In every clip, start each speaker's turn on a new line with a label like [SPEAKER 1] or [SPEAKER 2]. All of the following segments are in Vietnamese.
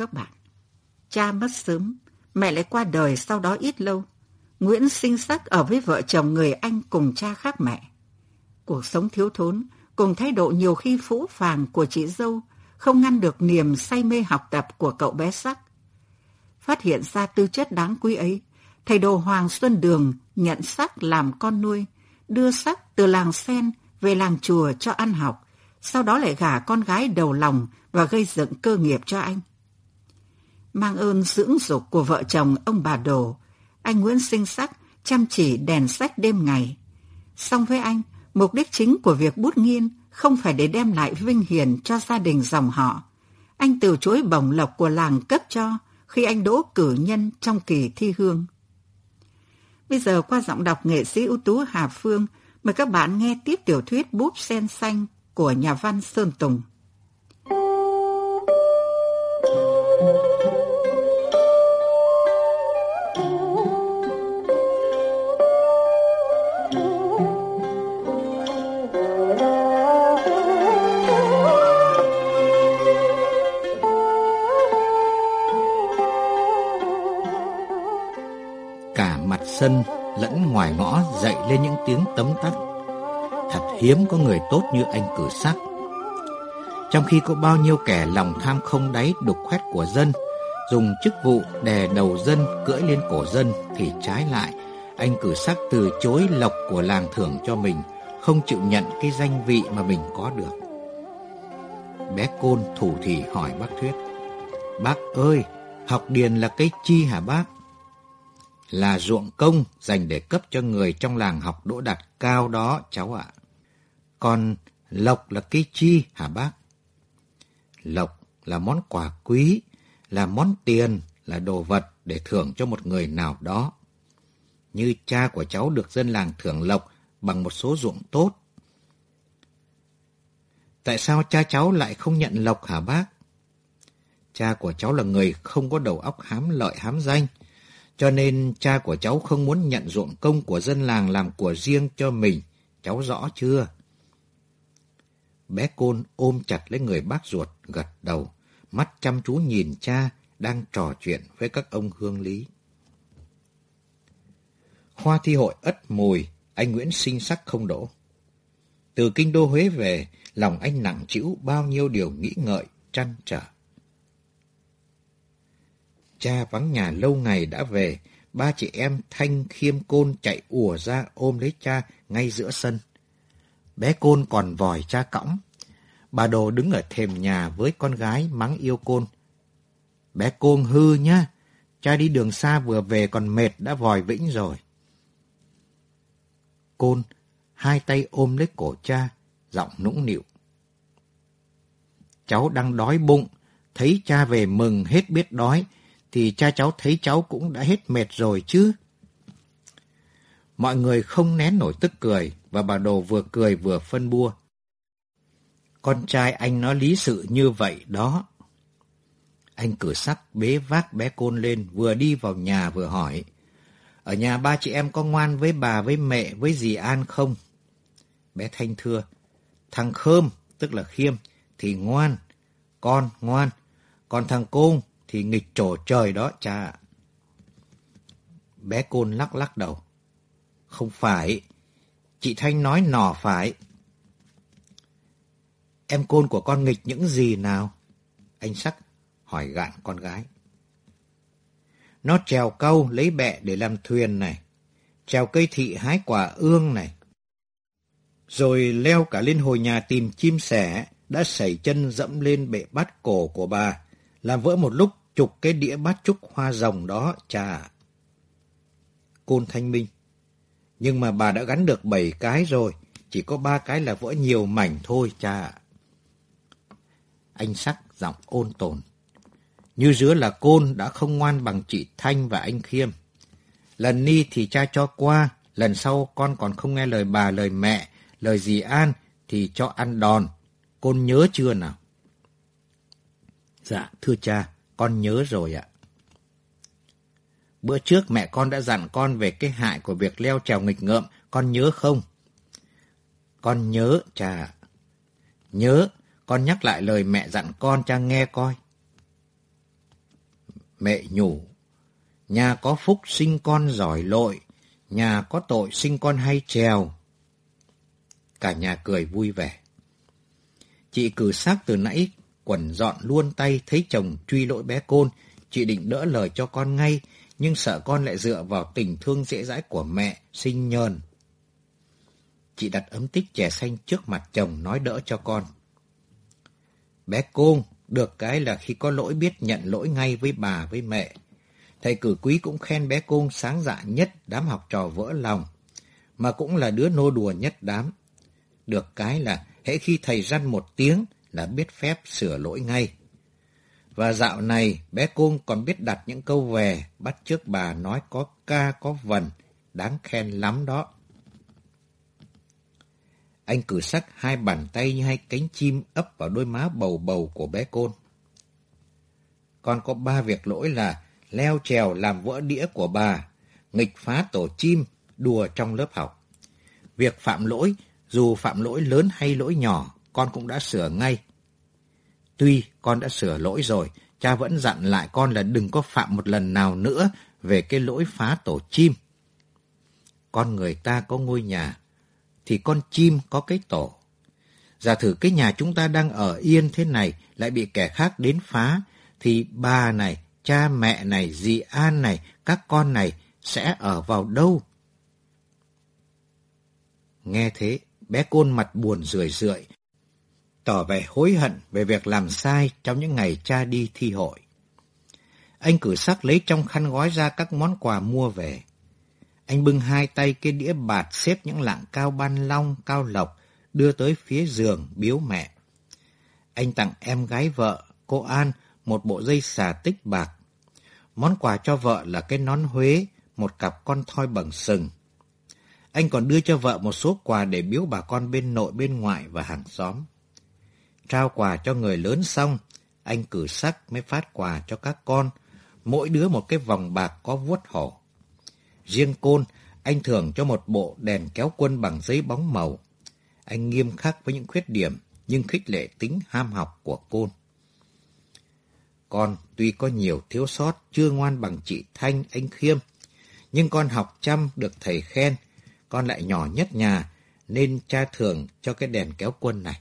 [SPEAKER 1] Các bạn, cha mất sớm, mẹ lại qua đời sau đó ít lâu. Nguyễn sinh sắc ở với vợ chồng người Anh cùng cha khác mẹ. Cuộc sống thiếu thốn, cùng thái độ nhiều khi phũ phàng của chị dâu, không ngăn được niềm say mê học tập của cậu bé sắc. Phát hiện ra tư chất đáng quý ấy, thầy đồ Hoàng Xuân Đường nhận sắc làm con nuôi, đưa sắc từ làng sen về làng chùa cho ăn học, sau đó lại gả con gái đầu lòng và gây dựng cơ nghiệp cho anh mang ơn dưỡng dục của vợ chồng ông bà Đồ, anh Nguyễn Sinh Sắc chăm chỉ đèn sách đêm ngày. Song với anh, mục đích chính của việc bút nghiên không phải để đem lại vinh hiển cho gia đình dòng họ. Anh từ chối bổng lộc của làng cấp cho khi anh đỗ cử nhân trong kỳ thi hương. Bây giờ qua giọng đọc nghệ sĩ ưu tú Hà Phương, mời các bạn nghe tiếp tiểu thuyết Búp Sen Xanh của nhà văn Sơn Tùng.
[SPEAKER 2] Lên những tiếng tấm tắc. Thật hiếm có người tốt như anh cử sắc. Trong khi có bao nhiêu kẻ lòng tham không đáy đục khoét của dân, dùng chức vụ đè đầu dân cưỡi lên cổ dân thì trái lại, anh cử sắc từ chối lộc của làng thưởng cho mình, không chịu nhận cái danh vị mà mình có được. Bé Côn thủ thì hỏi bác Thuyết, Bác ơi, học điền là cái chi hả bác? Là ruộng công dành để cấp cho người trong làng học đỗ đạt cao đó cháu ạ. Còn lộc là cái chi hả bác? Lộc là món quà quý, là món tiền, là đồ vật để thưởng cho một người nào đó. Như cha của cháu được dân làng thưởng lộc bằng một số ruộng tốt. Tại sao cha cháu lại không nhận lộc hả bác? Cha của cháu là người không có đầu óc hám lợi hám danh, cho nên cha của cháu không muốn nhận ruộng công của dân làng làm của riêng cho mình. Cháu rõ chưa? Bé Côn ôm chặt lấy người bác ruột, gật đầu, mắt chăm chú nhìn cha đang trò chuyện với các ông hương lý. Khoa thi hội ất mùi, anh Nguyễn sinh sắc không đổ. Từ kinh đô Huế về, lòng anh nặng chịu bao nhiêu điều nghĩ ngợi, trăn trở. Cha vắng nhà lâu ngày đã về, ba chị em Thanh khiêm côn chạy ùa ra ôm lấy cha ngay giữa sân. Bé côn còn vòi cha cõng. Bà đồ đứng ở thềm nhà với con gái mắng yêu côn. Bé côn hư nhá, cha đi đường xa vừa về còn mệt đã vòi vĩnh rồi. Côn, hai tay ôm lấy cổ cha, giọng nũng nịu. Cháu đang đói bụng, thấy cha về mừng hết biết đói, thì cha cháu thấy cháu cũng đã hết mệt rồi chứ. Mọi người không nén nổi tức cười, và bà Đồ vừa cười vừa phân bua. Con trai anh nói lý sự như vậy đó. Anh cử sắc bế vác bé côn lên, vừa đi vào nhà vừa hỏi. Ở nhà ba chị em có ngoan với bà, với mẹ, với dì An không? Bé Thanh thưa, thằng Khơm, tức là Khiêm, thì ngoan, con ngoan, còn thằng Côn thì nghịch trổ trời đó cha Bé Côn lắc lắc đầu. Không phải. Chị Thanh nói nỏ phải. Em Côn của con nghịch những gì nào? Anh Sắc hỏi gạn con gái. Nó trèo câu lấy bẹ để làm thuyền này. Trèo cây thị hái quả ương này. rồi leo cả lên hồi nhà tìm chim sẻ, đã sẩy chân dẫm lên bệ bát cổ của bà, làm vỡ một lúc chục cái đĩa bát trúc hoa rồng đó, cha. Côn thanh minh. Nhưng mà bà đã gắn được bảy cái rồi, chỉ có ba cái là vỡ nhiều mảnh thôi, cha. Anh sắc giọng ôn tồn. Như dứa là côn đã không ngoan bằng chị Thanh và anh Khiêm. Lần ni thì cha cho qua, lần sau con còn không nghe lời bà, lời mẹ, lời dì An thì cho ăn đòn. côn nhớ chưa nào? Dạ, thưa cha, con nhớ rồi ạ. Bữa trước mẹ con đã dặn con về cái hại của việc leo trèo nghịch ngợm, con nhớ không? Con nhớ, cha. Nhớ, con nhắc lại lời mẹ dặn con cha nghe coi. Mẹ nhủ, nhà có phúc sinh con giỏi lội, nhà có tội sinh con hay trèo. Cả nhà cười vui vẻ. Chị cử xác từ nãy, quần dọn luôn tay thấy chồng truy lỗi bé côn. Chị định đỡ lời cho con ngay, nhưng sợ con lại dựa vào tình thương dễ dãi của mẹ, sinh nhờn. Chị đặt ấm tích chè xanh trước mặt chồng nói đỡ cho con. Bé côn, được cái là khi có lỗi biết nhận lỗi ngay với bà với mẹ. Thầy cử quý cũng khen bé côn sáng dạ nhất đám học trò vỡ lòng, mà cũng là đứa nô đùa nhất đám. Được cái là hễ khi thầy răn một tiếng là biết phép sửa lỗi ngay. Và dạo này bé côn còn biết đặt những câu về bắt trước bà nói có ca có vần, đáng khen lắm đó. Anh cử sắc hai bàn tay như hai cánh chim ấp vào đôi má bầu bầu của bé côn. Con có ba việc lỗi là leo trèo làm vỡ đĩa của bà, nghịch phá tổ chim, đùa trong lớp học. Việc phạm lỗi, dù phạm lỗi lớn hay lỗi nhỏ, con cũng đã sửa ngay. Tuy con đã sửa lỗi rồi, cha vẫn dặn lại con là đừng có phạm một lần nào nữa về cái lỗi phá tổ chim. Con người ta có ngôi nhà, thì con chim có cái tổ. Giả thử cái nhà chúng ta đang ở yên thế này lại bị kẻ khác đến phá, thì bà này, cha mẹ này, dì An này, các con này sẽ ở vào đâu? Nghe thế, bé côn mặt buồn rười rượi, tỏ vẻ hối hận về việc làm sai trong những ngày cha đi thi hội. Anh cử sắc lấy trong khăn gói ra các món quà mua về. Anh bưng hai tay cái đĩa bạt xếp những lạng cao ban long, cao lộc, đưa tới phía giường biếu mẹ. Anh tặng em gái vợ, cô An, một bộ dây xà tích bạc. Món quà cho vợ là cái nón Huế, một cặp con thoi bằng sừng. Anh còn đưa cho vợ một số quà để biếu bà con bên nội bên ngoại và hàng xóm. Trao quà cho người lớn xong, anh cử sắc mới phát quà cho các con, mỗi đứa một cái vòng bạc có vuốt hổ. Riêng Côn, anh thường cho một bộ đèn kéo quân bằng giấy bóng màu. Anh nghiêm khắc với những khuyết điểm, nhưng khích lệ tính ham học của Côn. Con tuy có nhiều thiếu sót, chưa ngoan bằng chị Thanh, anh Khiêm, nhưng con học chăm được thầy khen, con lại nhỏ nhất nhà, nên cha thường cho cái đèn kéo quân này.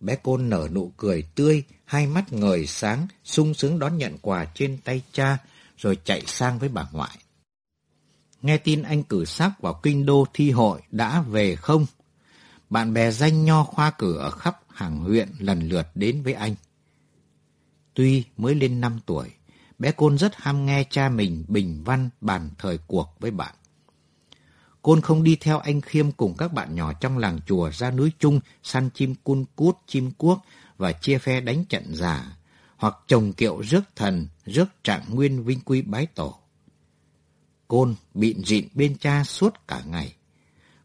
[SPEAKER 2] Bé Côn nở nụ cười tươi, hai mắt ngời sáng, sung sướng đón nhận quà trên tay cha, rồi chạy sang với bà ngoại. Nghe tin anh cử sắc vào kinh đô thi hội đã về không? Bạn bè danh nho khoa cử ở khắp hàng huyện lần lượt đến với anh. Tuy mới lên 5 tuổi, bé Côn rất ham nghe cha mình bình văn bàn thời cuộc với bạn. Côn không đi theo anh Khiêm cùng các bạn nhỏ trong làng chùa ra núi chung săn chim cun cút, chim cuốc và chia phe đánh trận giả, hoặc trồng kiệu rước thần, rước trạng nguyên vinh quy bái tổ. Côn bịn rịn bên cha suốt cả ngày.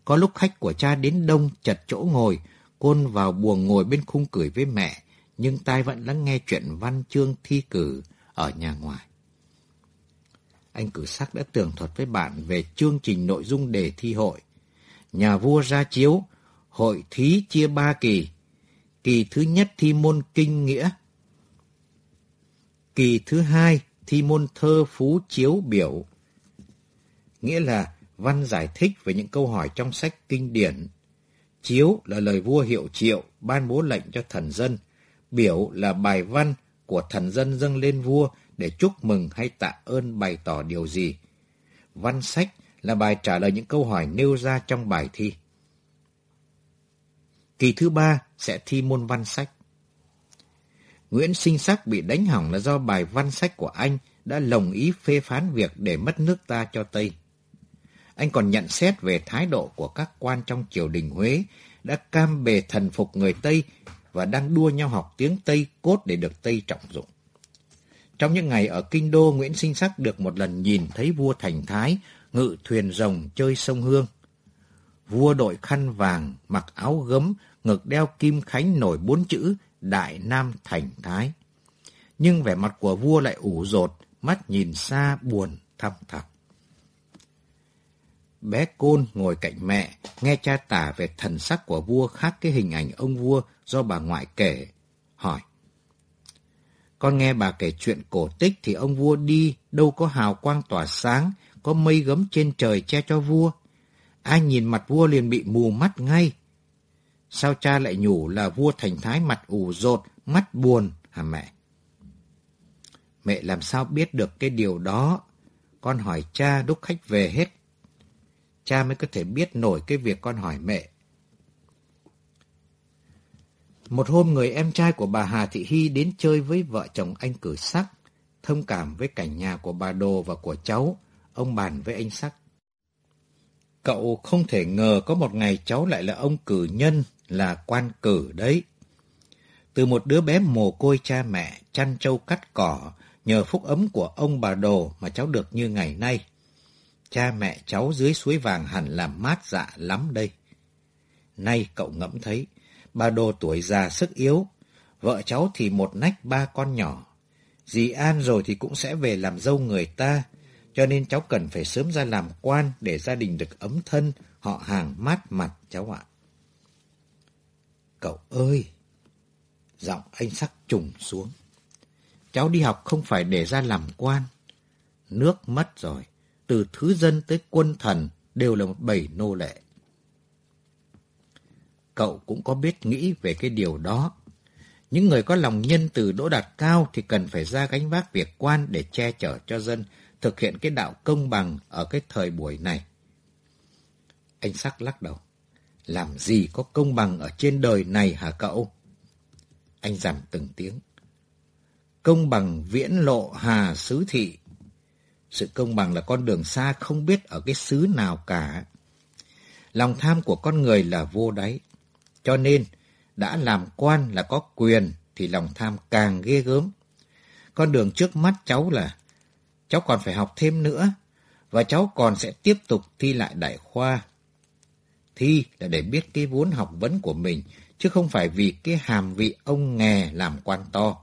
[SPEAKER 2] Có lúc khách của cha đến đông chật chỗ ngồi, Côn vào buồng ngồi bên khung cười với mẹ, nhưng tai vẫn lắng nghe chuyện văn chương thi cử ở nhà ngoài. Anh cử sắc đã tường thuật với bạn về chương trình nội dung đề thi hội. Nhà vua ra chiếu, hội thí chia ba kỳ. Kỳ thứ nhất thi môn kinh nghĩa, Kỳ thứ hai, thi môn thơ phú chiếu biểu. Nghĩa là văn giải thích về những câu hỏi trong sách kinh điển. Chiếu là lời vua hiệu triệu, ban bố lệnh cho thần dân. Biểu là bài văn của thần dân dâng lên vua để chúc mừng hay tạ ơn bày tỏ điều gì. Văn sách là bài trả lời những câu hỏi nêu ra trong bài thi. Kỳ thứ ba sẽ thi môn văn sách. Nguyễn Sinh Sắc bị đánh hỏng là do bài văn sách của anh đã lồng ý phê phán việc để mất nước ta cho Tây. Anh còn nhận xét về thái độ của các quan trong triều đình Huế đã cam bề thần phục người Tây và đang đua nhau học tiếng Tây cốt để được Tây trọng dụng. Trong những ngày ở Kinh Đô, Nguyễn Sinh Sắc được một lần nhìn thấy vua Thành Thái ngự thuyền rồng chơi sông Hương. Vua đội khăn vàng, mặc áo gấm, ngực đeo kim khánh nổi bốn chữ Đại Nam Thành Thái. Nhưng vẻ mặt của vua lại ủ rột, mắt nhìn xa buồn thăm thẳm. Bé Côn ngồi cạnh mẹ, nghe cha tả về thần sắc của vua khác cái hình ảnh ông vua do bà ngoại kể. Hỏi. Con nghe bà kể chuyện cổ tích thì ông vua đi đâu có hào quang tỏa sáng, có mây gấm trên trời che cho vua. Ai nhìn mặt vua liền bị mù mắt ngay. Sao cha lại nhủ là vua thành thái mặt ủ rột, mắt buồn hả mẹ? Mẹ làm sao biết được cái điều đó? Con hỏi cha lúc khách về hết. Cha mới có thể biết nổi cái việc con hỏi mẹ. Một hôm người em trai của bà Hà Thị Hy đến chơi với vợ chồng anh cử sắc, thông cảm với cảnh nhà của bà Đồ và của cháu, ông bàn với anh sắc. Cậu không thể ngờ có một ngày cháu lại là ông cử nhân, là quan cử đấy. Từ một đứa bé mồ côi cha mẹ, chăn trâu cắt cỏ, nhờ phúc ấm của ông bà Đồ mà cháu được như ngày nay. Cha mẹ cháu dưới suối vàng hẳn làm mát dạ lắm đây. Nay cậu ngẫm thấy, bà Đồ tuổi già sức yếu, vợ cháu thì một nách ba con nhỏ. Dì An rồi thì cũng sẽ về làm dâu người ta, cho nên cháu cần phải sớm ra làm quan để gia đình được ấm thân, họ hàng mát mặt cháu ạ. Cậu ơi! Giọng anh sắc trùng xuống. Cháu đi học không phải để ra làm quan. Nước mất rồi, từ thứ dân tới quân thần đều là một bầy nô lệ. Cậu cũng có biết nghĩ về cái điều đó. Những người có lòng nhân từ đỗ đạt cao thì cần phải ra gánh vác việc quan để che chở cho dân, thực hiện cái đạo công bằng ở cái thời buổi này. Anh sắc lắc đầu. Làm gì có công bằng ở trên đời này hả cậu? Anh giảm từng tiếng. Công bằng viễn lộ hà xứ thị. Sự công bằng là con đường xa không biết ở cái xứ nào cả. Lòng tham của con người là vô đáy. Cho nên, đã làm quan là có quyền thì lòng tham càng ghê gớm. Con đường trước mắt cháu là cháu còn phải học thêm nữa và cháu còn sẽ tiếp tục thi lại đại khoa. Thi là để biết cái vốn học vấn của mình, chứ không phải vì cái hàm vị ông nghè làm quan to.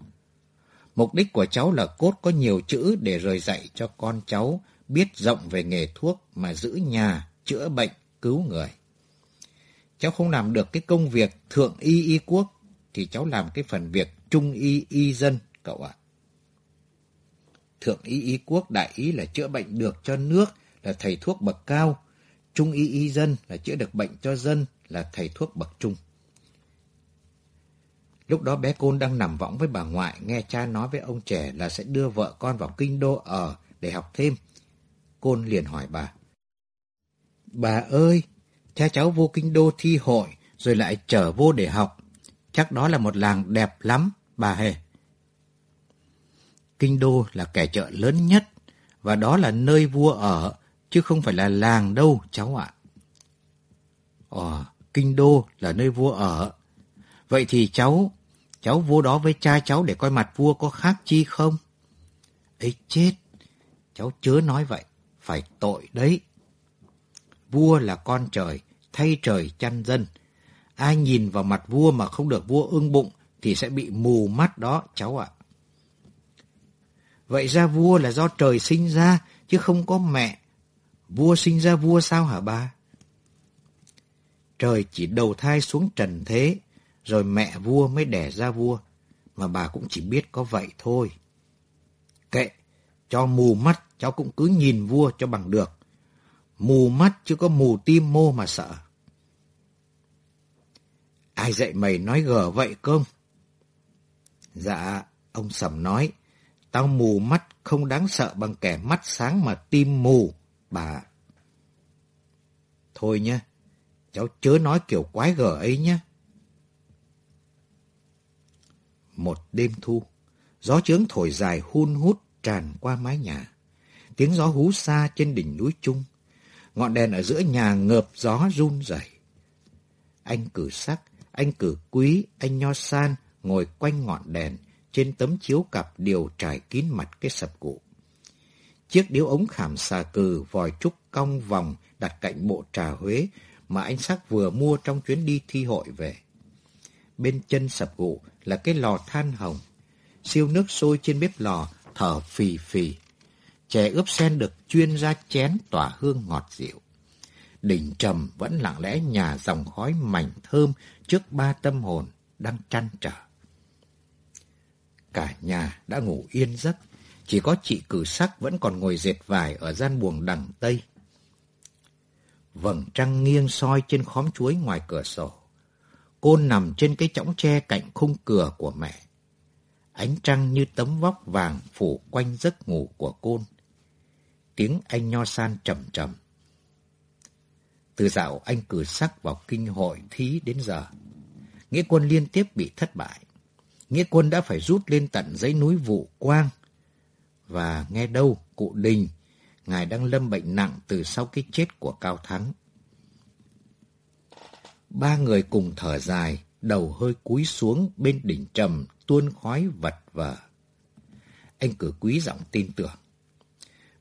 [SPEAKER 2] Mục đích của cháu là cốt có nhiều chữ để rời dạy cho con cháu biết rộng về nghề thuốc mà giữ nhà, chữa bệnh, cứu người. Cháu không làm được cái công việc thượng y y quốc, thì cháu làm cái phần việc trung y y dân, cậu ạ. Thượng y y quốc đại ý là chữa bệnh được cho nước, là thầy thuốc bậc cao. Trung y y dân là chữa được bệnh cho dân, là thầy thuốc bậc trung. Lúc đó bé Côn đang nằm võng với bà ngoại, nghe cha nói với ông trẻ là sẽ đưa vợ con vào kinh đô ở để học thêm. Côn liền hỏi bà. Bà ơi, cha cháu vô kinh đô thi hội, rồi lại trở vô để học. Chắc đó là một làng đẹp lắm, bà hề. Kinh đô là kẻ chợ lớn nhất, và đó là nơi vua ở, chứ không phải là làng đâu, cháu ạ. Ồ, kinh đô là nơi vua ở. Vậy thì cháu cháu vô đó với cha cháu để coi mặt vua có khác chi không? ấy chết, cháu chớ nói vậy, phải tội đấy. Vua là con trời, thay trời chăn dân. Ai nhìn vào mặt vua mà không được vua ưng bụng thì sẽ bị mù mắt đó cháu ạ. Vậy ra vua là do trời sinh ra chứ không có mẹ. Vua sinh ra vua sao hả ba? Trời chỉ đầu thai xuống trần thế rồi mẹ vua mới đẻ ra vua, mà bà cũng chỉ biết có vậy thôi. Kệ, cho mù mắt cháu cũng cứ nhìn vua cho bằng được. Mù mắt chứ có mù tim mô mà sợ. Ai dạy mày nói gở vậy công? Dạ, ông Sầm nói, tao mù mắt không đáng sợ bằng kẻ mắt sáng mà tim mù, bà. Thôi nhé, cháu chớ nói kiểu quái gở ấy nhá. Một đêm thu, gió trướng thổi dài hun hút tràn qua mái nhà. Tiếng gió hú xa trên đỉnh núi Trung. Ngọn đèn ở giữa nhà ngợp gió run rẩy. Anh cử sắc, anh cử quý, anh nho san ngồi quanh ngọn đèn trên tấm chiếu cặp điều trải kín mặt cái sập cụ. Chiếc điếu ống khảm xà cừ vòi trúc cong vòng đặt cạnh bộ trà Huế mà anh Sắc vừa mua trong chuyến đi thi hội về. Bên chân sập gụ là cái lò than hồng. Siêu nước sôi trên bếp lò, thở phì phì. Chè ướp sen được chuyên ra chén tỏa hương ngọt dịu. Đỉnh trầm vẫn lặng lẽ nhà dòng khói mảnh thơm trước ba tâm hồn đang chăn trở. Cả nhà đã ngủ yên giấc, chỉ có chị cử sắc vẫn còn ngồi dệt vải ở gian buồng đằng Tây. Vầng trăng nghiêng soi trên khóm chuối ngoài cửa sổ. Côn nằm trên cái chõng tre cạnh khung cửa của mẹ. Ánh trăng như tấm vóc vàng phủ quanh giấc ngủ của côn. Tiếng anh nho san trầm trầm. Từ dạo anh cử sắc vào kinh hội thí đến giờ. Nghĩa quân liên tiếp bị thất bại. Nghĩa quân đã phải rút lên tận dãy núi Vụ Quang. Và nghe đâu, cụ Đình Ngài đang lâm bệnh nặng từ sau cái chết của Cao Thắng. Ba người cùng thở dài, đầu hơi cúi xuống bên đỉnh trầm, tuôn khói vật vờ. Anh cử quý giọng tin tưởng.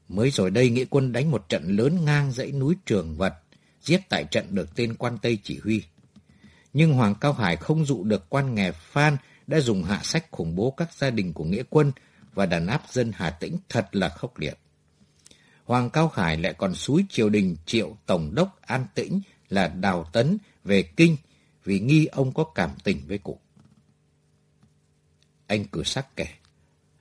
[SPEAKER 2] Mới rồi đây nghĩa quân đánh một trận lớn ngang dãy núi Trường Vật, giết tại trận được tên quan Tây chỉ huy. Nhưng Hoàng Cao Hải không dụ được quan nghè Phan đã dùng hạ sách khủng bố các gia đình của nghĩa quân và đàn áp dân Hà Tĩnh thật là khốc liệt. Hoàng Cao Hải lại còn suối triều đình triệu tổng đốc An Tĩnh là Đào Tấn về kinh vì nghi ông có cảm tình với cụ. Anh cử sắc kể,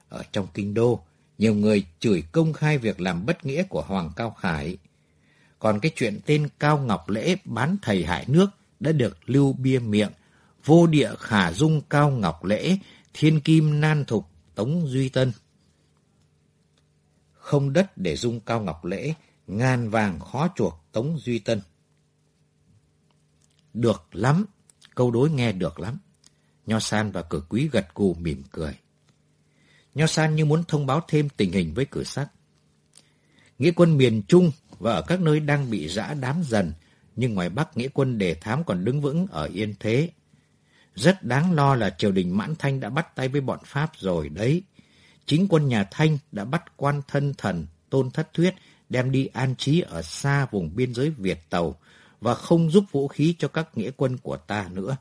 [SPEAKER 2] ở trong kinh đô, nhiều người chửi công khai việc làm bất nghĩa của Hoàng Cao Khải. Còn cái chuyện tên Cao Ngọc Lễ bán thầy hại nước đã được lưu bia miệng, vô địa khả dung Cao Ngọc Lễ, thiên kim nan thục Tống Duy Tân không đất để dung cao ngọc lễ, ngàn vàng khó chuộc Tống Duy Tân. Được lắm, câu đối nghe được lắm. Nho San và cử quý gật gù mỉm cười. Nho San như muốn thông báo thêm tình hình với cử sắc. Nghĩa quân miền Trung và ở các nơi đang bị giã đám dần, nhưng ngoài Bắc nghĩa quân đề thám còn đứng vững ở Yên Thế. Rất đáng lo là triều đình Mãn Thanh đã bắt tay với bọn Pháp rồi đấy chính quân nhà Thanh đã bắt quan thân thần Tôn Thất Thuyết đem đi an trí ở xa vùng biên giới Việt Tàu và không giúp vũ khí cho các nghĩa quân của ta nữa.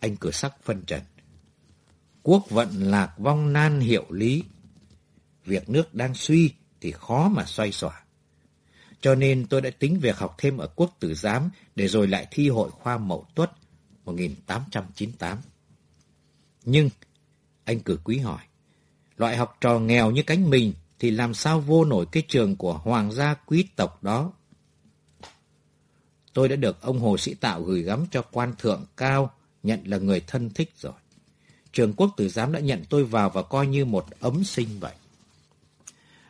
[SPEAKER 2] Anh cửa sắc phân trần. Quốc vận lạc vong nan hiệu lý. Việc nước đang suy thì khó mà xoay xỏa. Cho nên tôi đã tính việc học thêm ở quốc tử giám để rồi lại thi hội khoa mậu tuất 1898. Nhưng anh cử quý hỏi. Loại học trò nghèo như cánh mình thì làm sao vô nổi cái trường của hoàng gia quý tộc đó? Tôi đã được ông Hồ Sĩ Tạo gửi gắm cho quan thượng cao, nhận là người thân thích rồi. Trường quốc tử giám đã nhận tôi vào và coi như một ấm sinh vậy.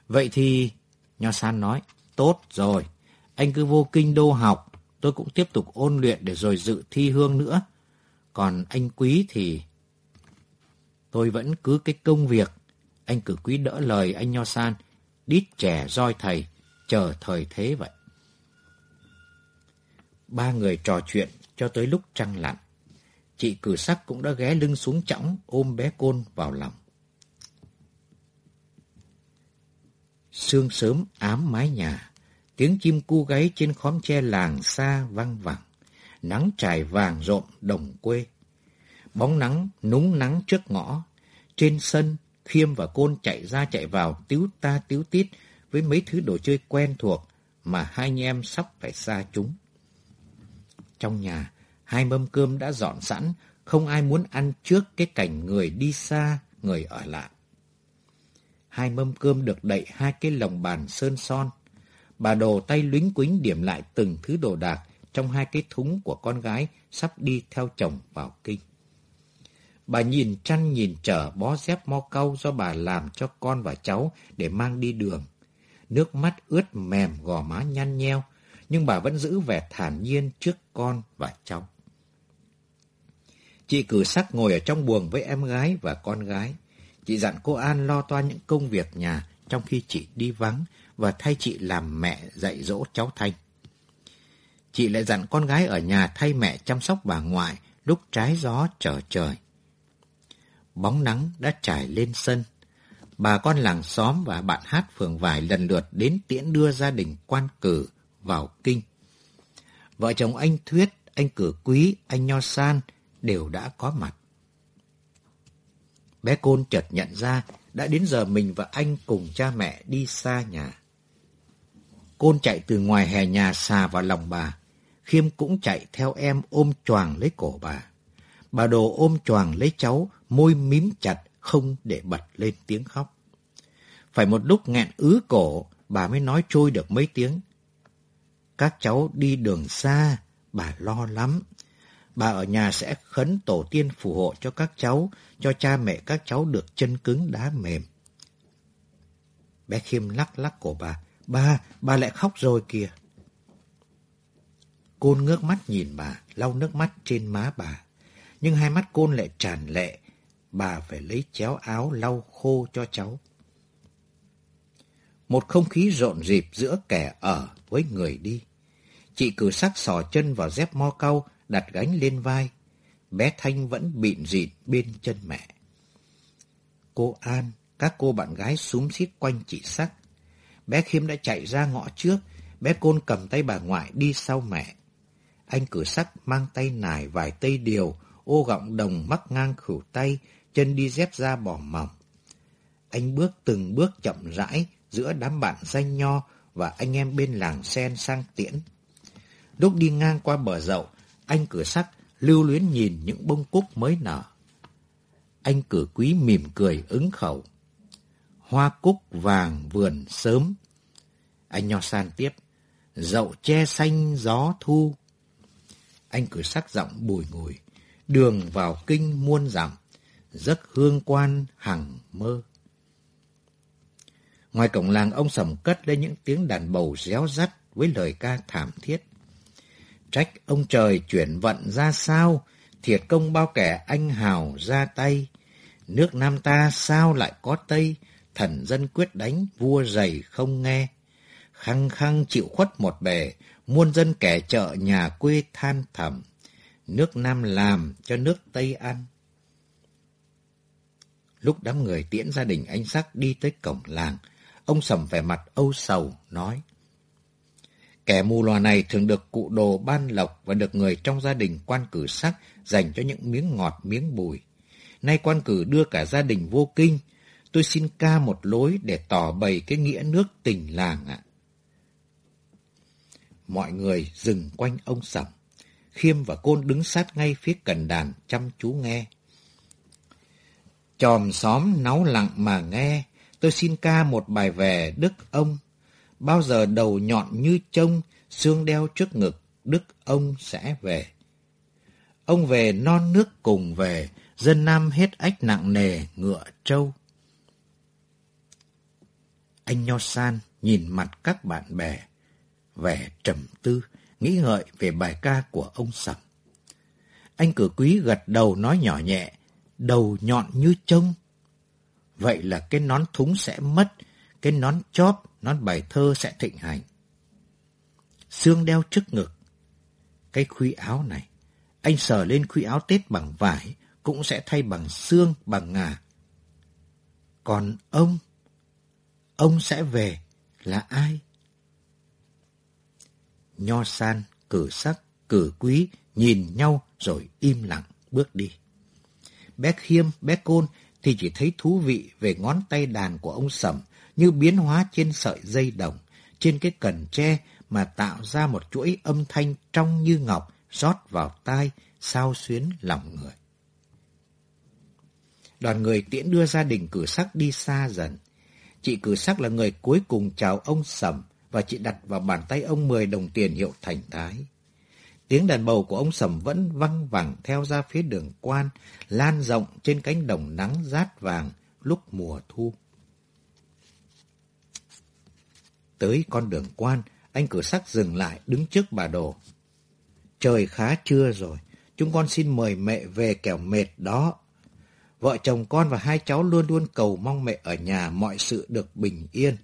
[SPEAKER 2] Vậy thì, Nho San nói, tốt rồi, anh cứ vô kinh đô học, tôi cũng tiếp tục ôn luyện để rồi dự thi hương nữa. Còn anh quý thì Tôi vẫn cứ cái công việc. Anh cử quý đỡ lời anh Nho San, đít trẻ roi thầy, chờ thời thế vậy. Ba người trò chuyện cho tới lúc trăng lặn. Chị cử sắc cũng đã ghé lưng xuống chõng ôm bé côn vào lòng. Sương sớm ám mái nhà, tiếng chim cu gáy trên khóm tre làng xa vang vẳng, nắng trải vàng rộn đồng quê. Bóng nắng núng nắng trước ngõ. Trên sân, Khiêm và Côn chạy ra chạy vào, tiếu ta tiếu tít với mấy thứ đồ chơi quen thuộc mà hai anh em sắp phải xa chúng. Trong nhà, hai mâm cơm đã dọn sẵn, không ai muốn ăn trước cái cảnh người đi xa, người ở lại. Hai mâm cơm được đậy hai cái lồng bàn sơn son. Bà đồ tay lúnh quính điểm lại từng thứ đồ đạc trong hai cái thúng của con gái sắp đi theo chồng vào kinh. Bà nhìn chăn nhìn trở bó dép mo cau do bà làm cho con và cháu để mang đi đường. Nước mắt ướt mềm gò má nhăn nheo, nhưng bà vẫn giữ vẻ thản nhiên trước con và cháu. Chị cử sắc ngồi ở trong buồng với em gái và con gái. Chị dặn cô An lo toan những công việc nhà trong khi chị đi vắng và thay chị làm mẹ dạy dỗ cháu Thanh. Chị lại dặn con gái ở nhà thay mẹ chăm sóc bà ngoại lúc trái gió trở trời. Bóng nắng đã trải lên sân. Bà con làng xóm và bạn hát phường vải lần lượt đến tiễn đưa gia đình quan cử vào kinh. Vợ chồng anh Thuyết, anh Cử Quý, anh Nho San đều đã có mặt. Bé Côn chợt nhận ra đã đến giờ mình và anh cùng cha mẹ đi xa nhà. Côn chạy từ ngoài hè nhà xà vào lòng bà. Khiêm cũng chạy theo em ôm choàng lấy cổ bà. Bà Đồ ôm choàng lấy cháu, môi mím chặt, không để bật lên tiếng khóc. Phải một lúc nghẹn ứ cổ, bà mới nói trôi được mấy tiếng. Các cháu đi đường xa, bà lo lắm. Bà ở nhà sẽ khấn tổ tiên phù hộ cho các cháu, cho cha mẹ các cháu được chân cứng đá mềm. Bé Khiêm lắc lắc cổ bà. Ba, bà lại khóc rồi kìa. Côn ngước mắt nhìn bà, lau nước mắt trên má bà. Nhưng hai mắt côn lại tràn lệ. Bà phải lấy chéo áo lau khô cho cháu. Một không khí rộn rịp giữa kẻ ở với người đi. Chị cử sắc sò chân vào dép mo cau, đặt gánh lên vai. Bé Thanh vẫn bịn rịn bên chân mẹ. Cô An, các cô bạn gái súng xít quanh chị sắc. Bé Khiêm đã chạy ra ngõ trước, bé Côn cầm tay bà ngoại đi sau mẹ. Anh cử sắc mang tay nải vài tây điều, ô gọng đồng mắc ngang khửu tay, chân đi dép da bò mỏng. Anh bước từng bước chậm rãi giữa đám bạn danh nho và anh em bên làng sen sang tiễn. Lúc đi ngang qua bờ dậu, anh cửa sắt lưu luyến nhìn những bông cúc mới nở. Anh cửa quý mỉm cười ứng khẩu. Hoa cúc vàng vườn sớm. Anh nho san tiếp. Dậu che xanh gió thu. Anh cửa sắc giọng bùi ngùi. Đường vào kinh muôn dặm. Giấc hương quan hằng mơ. Ngoài cổng làng, ông sầm cất lên những tiếng đàn bầu réo rắt với lời ca thảm thiết. Trách ông trời chuyển vận ra sao, thiệt công bao kẻ anh hào ra tay. Nước Nam ta sao lại có Tây, thần dân quyết đánh, vua dày không nghe. Khăng khăng chịu khuất một bề, muôn dân kẻ chợ nhà quê than thầm. Nước Nam làm cho nước Tây ăn. Lúc đám người tiễn gia đình anh Sắc đi tới cổng làng, ông sầm vẻ mặt âu sầu, nói. Kẻ mù loà này thường được cụ đồ ban lộc và được người trong gia đình quan cử sắc dành cho những miếng ngọt miếng bùi. Nay quan cử đưa cả gia đình vô kinh, tôi xin ca một lối để tỏ bày cái nghĩa nước tình làng ạ. Mọi người dừng quanh ông sầm. Khiêm và Côn đứng sát ngay phía cần đàn chăm chú nghe. Chòm xóm náu lặng mà nghe, tôi xin ca một bài về đức ông bao giờ đầu nhọn như trông, xương đeo trước ngực, đức ông sẽ về. Ông về non nước cùng về, dân Nam hết ách nặng nề, ngựa trâu. Anh Nho San nhìn mặt các bạn bè, vẻ trầm tư, nghĩ ngợi về bài ca của ông Sầm. Anh cử quý gật đầu nói nhỏ nhẹ, đầu nhọn như trông. Vậy là cái nón thúng sẽ mất, cái nón chóp nón bài thơ sẽ thịnh hành. Xương đeo trước ngực. Cái khuy áo này, anh sờ lên khuy áo Tết bằng vải, cũng sẽ thay bằng xương, bằng ngà. Còn ông, ông sẽ về là ai? Nho san, cử sắc, cử quý, nhìn nhau rồi im lặng bước đi. Bé Khiêm, bé Côn thì chỉ thấy thú vị về ngón tay đàn của ông Sầm như biến hóa trên sợi dây đồng, trên cái cần tre mà tạo ra một chuỗi âm thanh trong như ngọc rót vào tai, sao xuyến lòng người. Đoàn người tiễn đưa gia đình cử sắc đi xa dần. Chị cử sắc là người cuối cùng chào ông Sầm và chị đặt vào bàn tay ông 10 đồng tiền hiệu thành thái. Tiếng đàn bầu của ông Sầm vẫn văng vẳng theo ra phía đường quan, lan rộng trên cánh đồng nắng rát vàng lúc mùa thu. Tới con đường quan, anh cửa sắc dừng lại đứng trước bà đồ. Trời khá trưa rồi, chúng con xin mời mẹ về kẻo mệt đó. Vợ chồng con và hai cháu luôn luôn cầu mong mẹ ở nhà mọi sự được bình yên.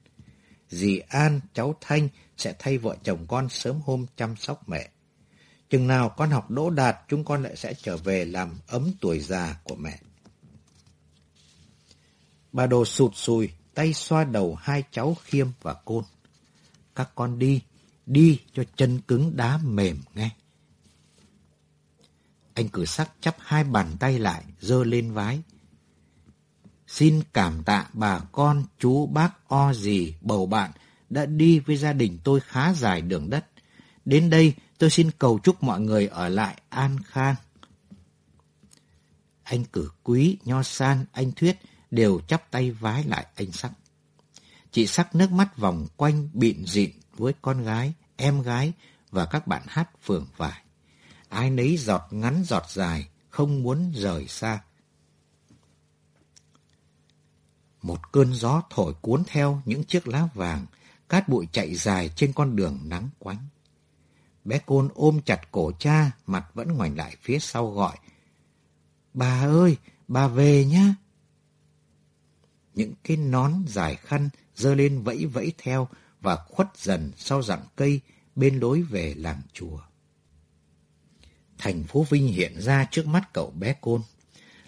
[SPEAKER 2] Dì An, cháu Thanh sẽ thay vợ chồng con sớm hôm chăm sóc mẹ. Chừng nào con học đỗ đạt, chúng con lại sẽ trở về làm ấm tuổi già của mẹ. Bà Đồ sụt sùi, tay xoa đầu hai cháu Khiêm và Côn. Các con đi, đi cho chân cứng đá mềm nghe. Anh cử sắc chắp hai bàn tay lại, dơ lên vái. Xin cảm tạ bà con, chú, bác, o gì bầu bạn đã đi với gia đình tôi khá dài đường đất. Đến đây tôi xin cầu chúc mọi người ở lại an khang. Anh cử quý, nho san, anh thuyết đều chắp tay vái lại anh sắc. Chị sắc nước mắt vòng quanh bịn dịn với con gái, em gái và các bạn hát phường vải. Ai nấy giọt ngắn giọt dài, không muốn rời xa. Một cơn gió thổi cuốn theo những chiếc lá vàng, cát bụi chạy dài trên con đường nắng quánh. Bé Côn ôm chặt cổ cha, mặt vẫn ngoảnh lại phía sau gọi. Bà ơi, bà về nhá. Những cái nón dài khăn dơ lên vẫy vẫy theo và khuất dần sau rặng cây bên lối về làng chùa. Thành phố Vinh hiện ra trước mắt cậu bé Côn.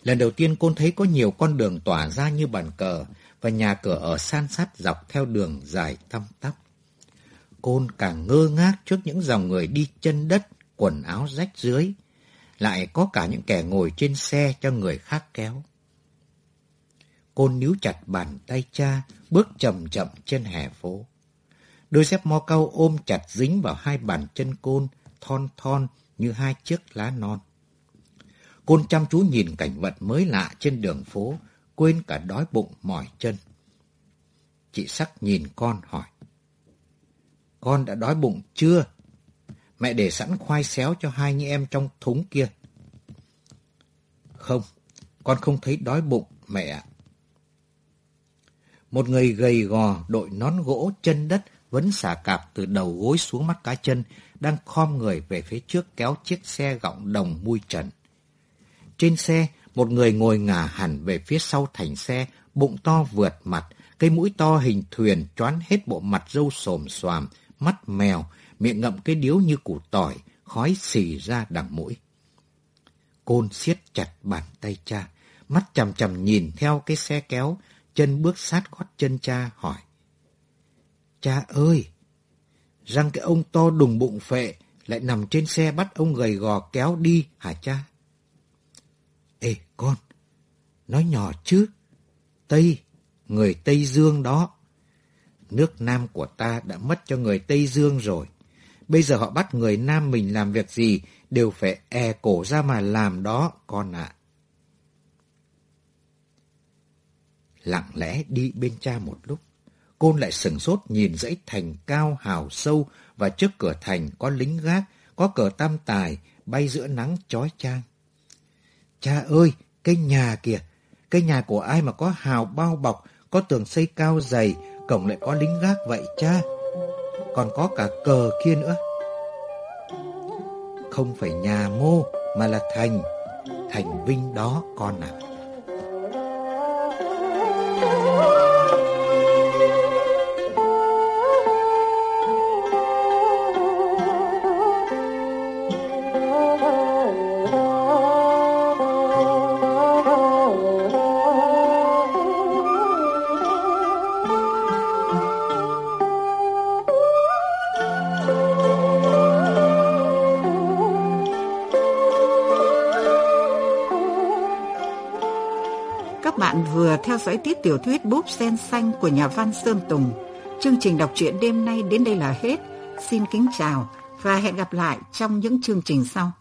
[SPEAKER 2] Lần đầu tiên Côn thấy có nhiều con đường tỏa ra như bàn cờ và nhà cửa ở san sát dọc theo đường dài tăm tắp. Côn càng ngơ ngác trước những dòng người đi chân đất, quần áo rách dưới. Lại có cả những kẻ ngồi trên xe cho người khác kéo cô níu chặt bàn tay cha, bước chậm chậm trên hè phố. Đôi dép mo cau ôm chặt dính vào hai bàn chân côn, thon thon như hai chiếc lá non. Côn chăm chú nhìn cảnh vật mới lạ trên đường phố, quên cả đói bụng mỏi chân. Chị Sắc nhìn con hỏi. Con đã đói bụng chưa? Mẹ để sẵn khoai xéo cho hai anh em trong thúng kia. Không, con không thấy đói bụng, mẹ ạ. Một người gầy gò, đội nón gỗ, chân đất, vẫn xả cạp từ đầu gối xuống mắt cá chân, đang khom người về phía trước kéo chiếc xe gọng đồng mui trần. Trên xe, một người ngồi ngả hẳn về phía sau thành xe, bụng to vượt mặt, cây mũi to hình thuyền choán hết bộ mặt râu xồm xoàm, mắt mèo, miệng ngậm cái điếu như củ tỏi, khói xì ra đằng mũi. Côn siết chặt bàn tay cha, mắt chằm chằm nhìn theo cái xe kéo, chân bước sát gót chân cha hỏi. Cha ơi! Răng cái ông to đùng bụng phệ lại nằm trên xe bắt ông gầy gò kéo đi hả cha? Ê con! Nói nhỏ chứ! Tây! Người Tây Dương đó! Nước Nam của ta đã mất cho người Tây Dương rồi. Bây giờ họ bắt người Nam mình làm việc gì đều phải e cổ ra mà làm đó, con ạ. Lặng lẽ đi bên cha một lúc. Côn lại sừng sốt nhìn dãy thành cao hào sâu và trước cửa thành có lính gác, có cờ tam tài bay giữa nắng chói chang. Cha ơi, cái nhà kìa, cái nhà của ai mà có hào bao bọc, có tường xây cao dày, cổng lại có lính gác vậy cha. Còn có cả cờ kia nữa. Không phải nhà mô mà là thành, thành vinh đó con ạ. À.
[SPEAKER 1] tiết tiểu thuyết Búp Sen Xanh của nhà văn Sơn Tùng. Chương trình đọc truyện đêm nay đến đây là hết. Xin kính chào và hẹn gặp lại trong những chương trình sau.